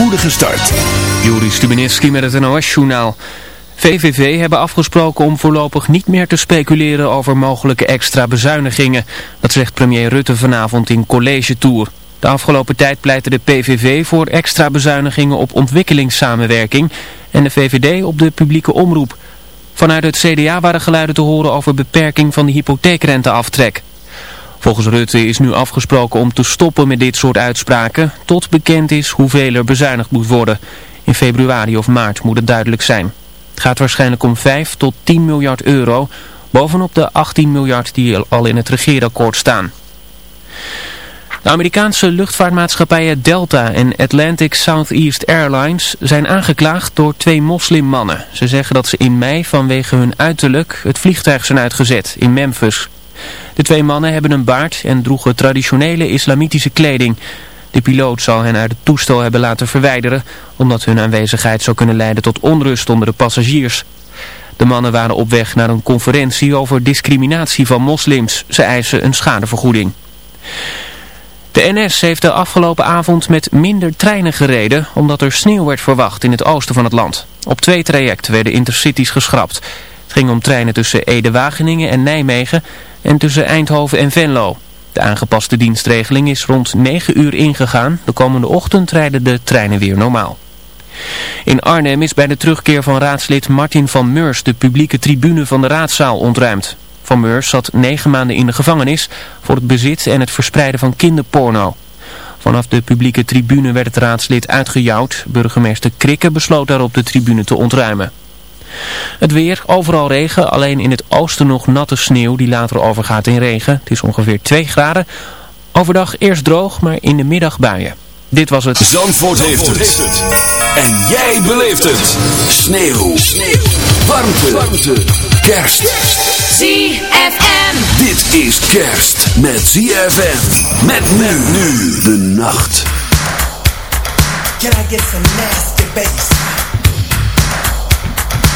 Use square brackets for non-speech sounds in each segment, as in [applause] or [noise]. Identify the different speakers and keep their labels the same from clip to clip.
Speaker 1: spoedige start.
Speaker 2: Stubenitski met het NOS-journaal. VVV hebben afgesproken om voorlopig niet meer te speculeren over mogelijke extra bezuinigingen. Dat zegt premier Rutte vanavond in College Tour. De afgelopen tijd pleitte de PVV voor extra bezuinigingen op ontwikkelingssamenwerking en de VVD op de publieke omroep. Vanuit het CDA waren geluiden te horen over beperking van de hypotheekrenteaftrek. Volgens Rutte is nu afgesproken om te stoppen met dit soort uitspraken tot bekend is hoeveel er bezuinigd moet worden. In februari of maart moet het duidelijk zijn. Het gaat waarschijnlijk om 5 tot 10 miljard euro, bovenop de 18 miljard die al in het regeerakkoord staan. De Amerikaanse luchtvaartmaatschappijen Delta en Atlantic Southeast Airlines zijn aangeklaagd door twee moslimmannen. Ze zeggen dat ze in mei vanwege hun uiterlijk het vliegtuig zijn uitgezet in Memphis. De twee mannen hebben een baard en droegen traditionele islamitische kleding. De piloot zal hen uit het toestel hebben laten verwijderen, omdat hun aanwezigheid zou kunnen leiden tot onrust onder de passagiers. De mannen waren op weg naar een conferentie over discriminatie van moslims. Ze eisen een schadevergoeding. De NS heeft de afgelopen avond met minder treinen gereden, omdat er sneeuw werd verwacht in het oosten van het land. Op twee trajecten werden intercities geschrapt. Het ging om treinen tussen Ede-Wageningen en Nijmegen en tussen Eindhoven en Venlo. De aangepaste dienstregeling is rond 9 uur ingegaan. De komende ochtend rijden de treinen weer normaal. In Arnhem is bij de terugkeer van raadslid Martin van Meurs de publieke tribune van de raadzaal ontruimd. Van Meurs zat negen maanden in de gevangenis voor het bezit en het verspreiden van kinderporno. Vanaf de publieke tribune werd het raadslid uitgejouwd. Burgemeester Krikke besloot daarop de tribune te ontruimen. Het weer, overal regen, alleen in het oosten nog natte sneeuw die later overgaat in regen. Het is ongeveer 2 graden. Overdag eerst droog, maar in de middag buien. Dit was het.
Speaker 1: Zandvoort, heeft, het. En jij beleeft het. Sneeuw. sneeuw. Warmte. Warmte. Kerst.
Speaker 3: ZFM.
Speaker 1: Dit is kerst met ZFM. Met men nu de nacht.
Speaker 4: Can I get some nasty bass?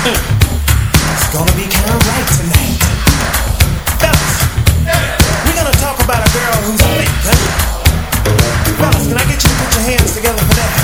Speaker 4: It's gonna be kind of right tonight. Fellas, we're gonna talk about a girl who's. Fellas, can I get you to put your hands together for that?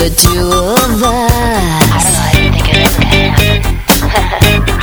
Speaker 5: the
Speaker 6: two of us. I don't know, I think
Speaker 1: okay. [laughs]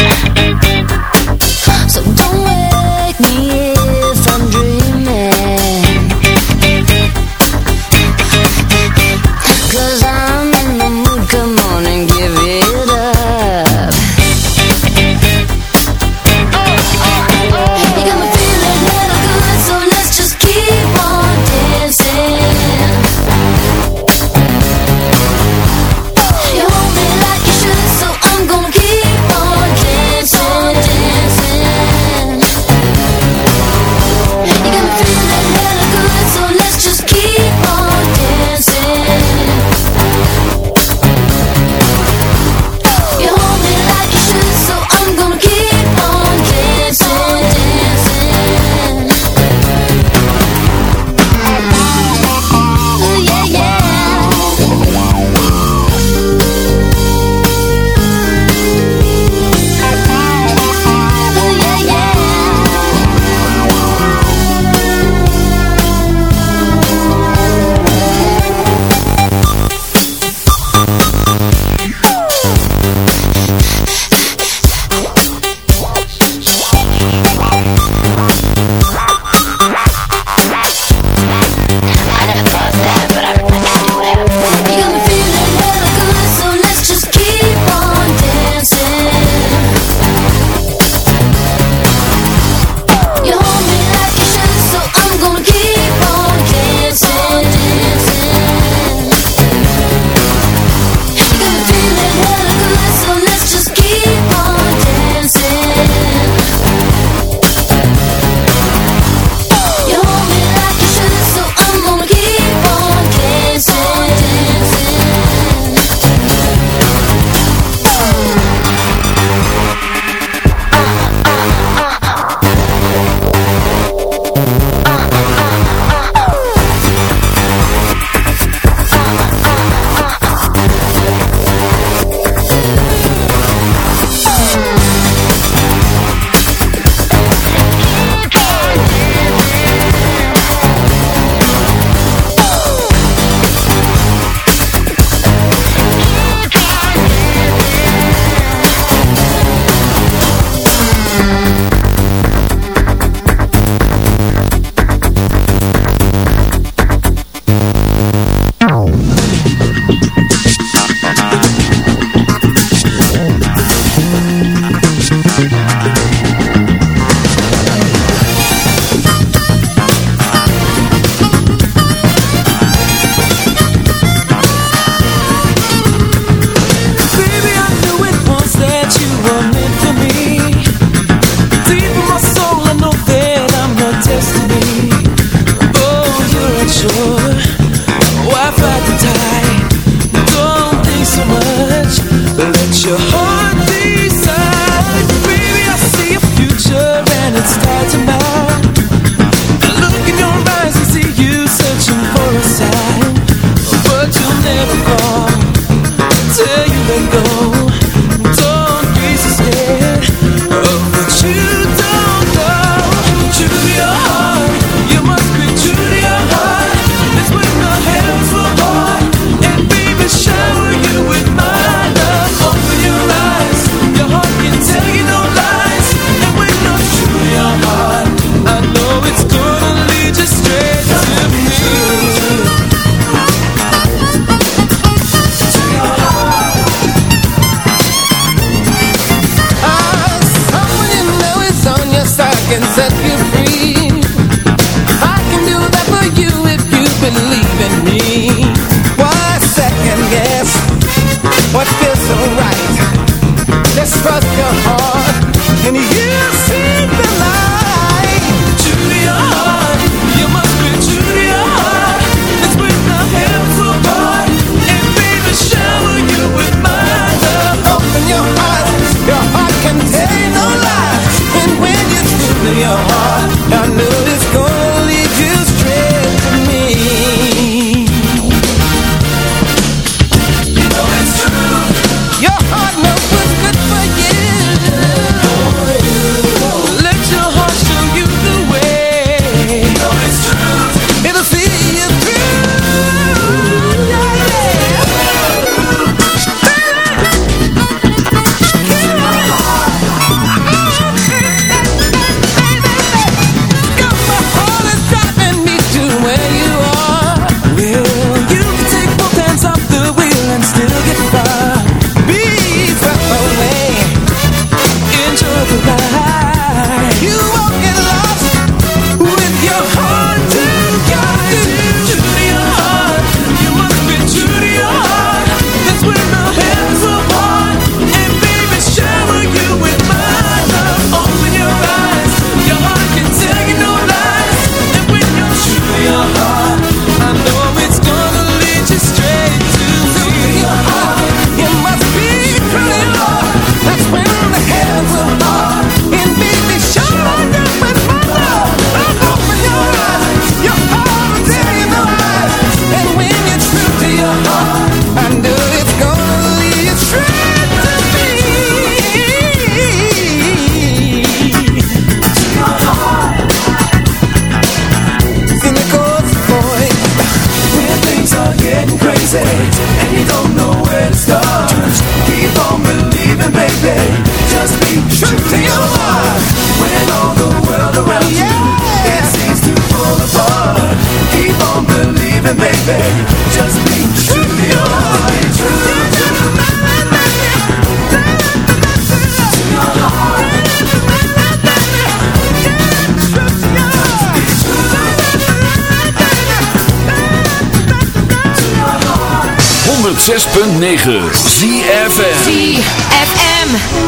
Speaker 1: 106.9 ZFM
Speaker 7: ZFM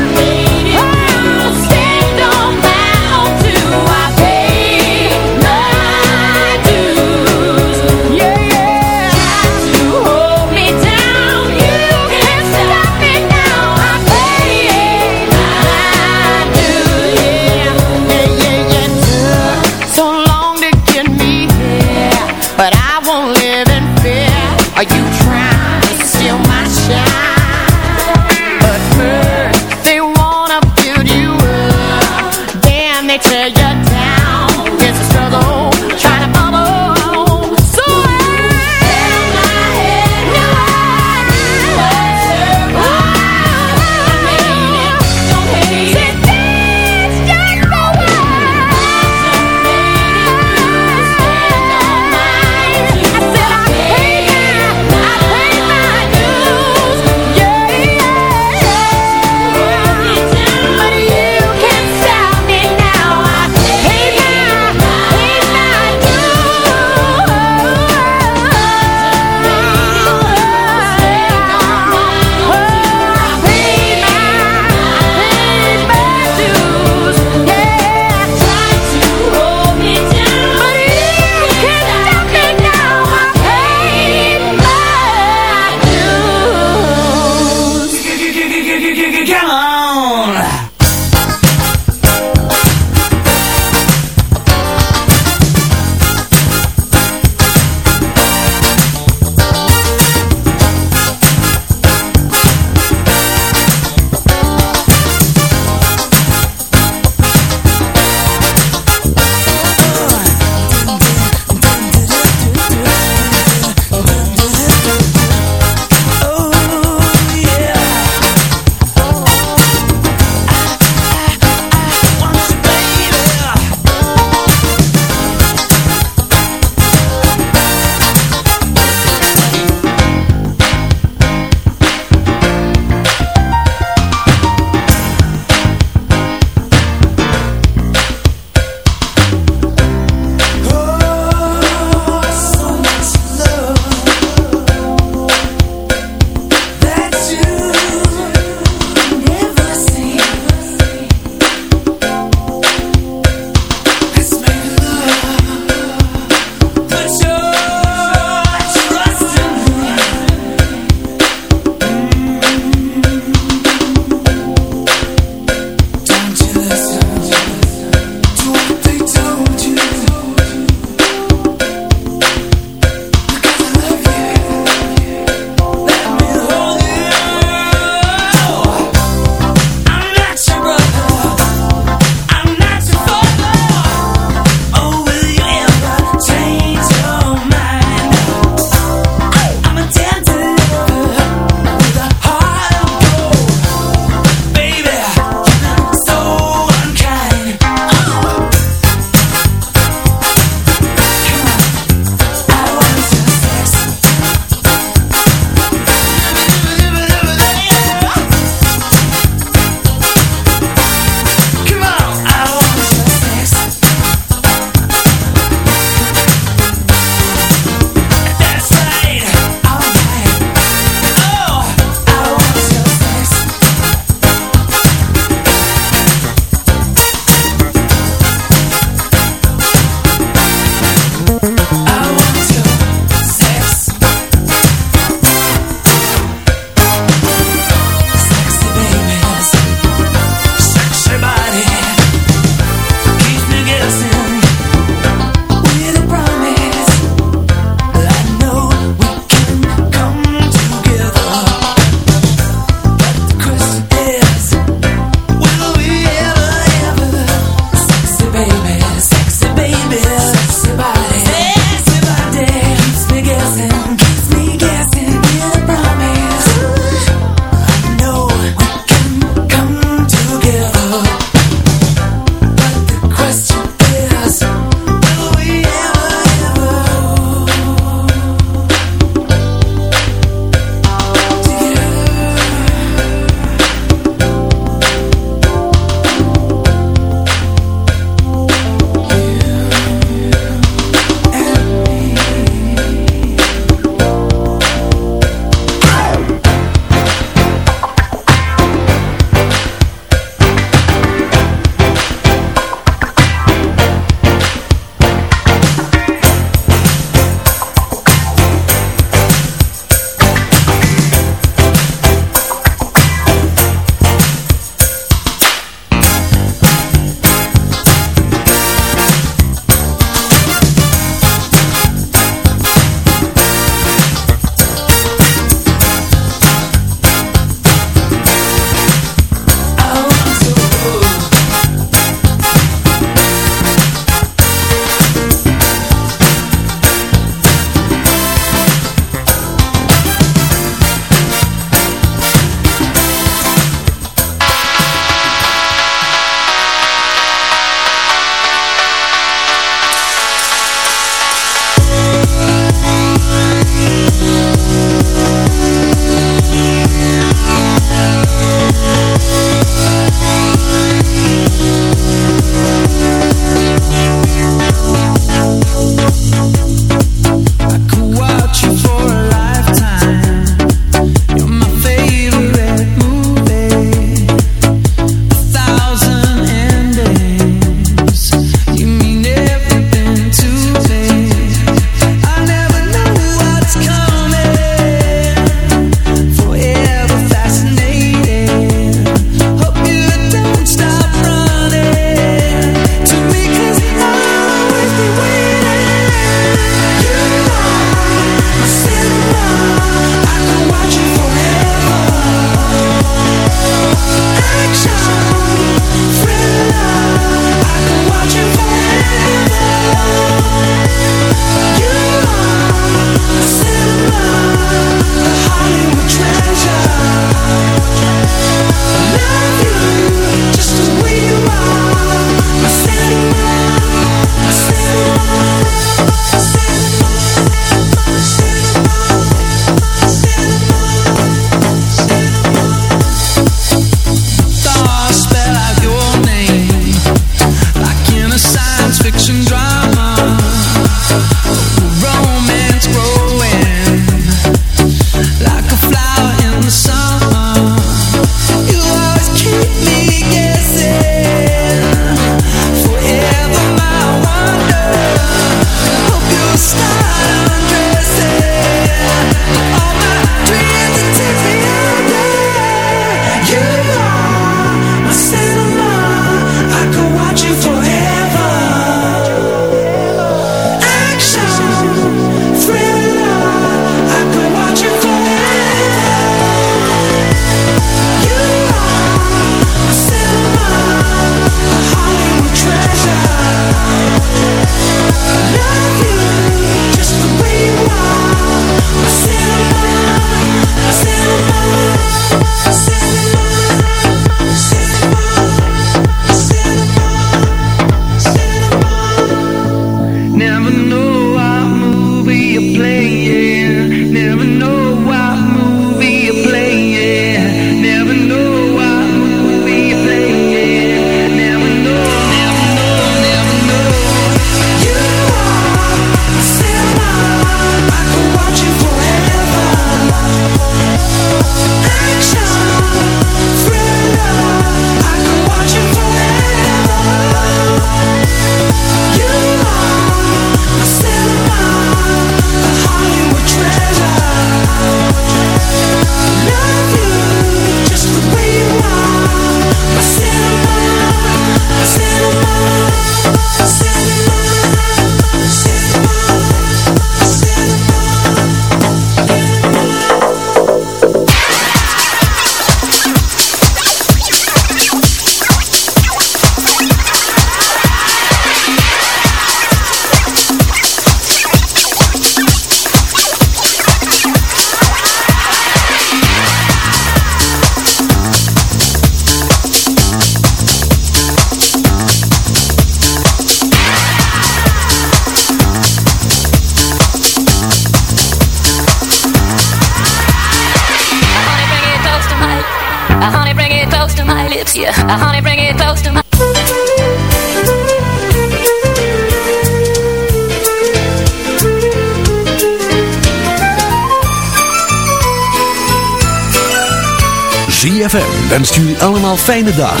Speaker 8: fijne dagen.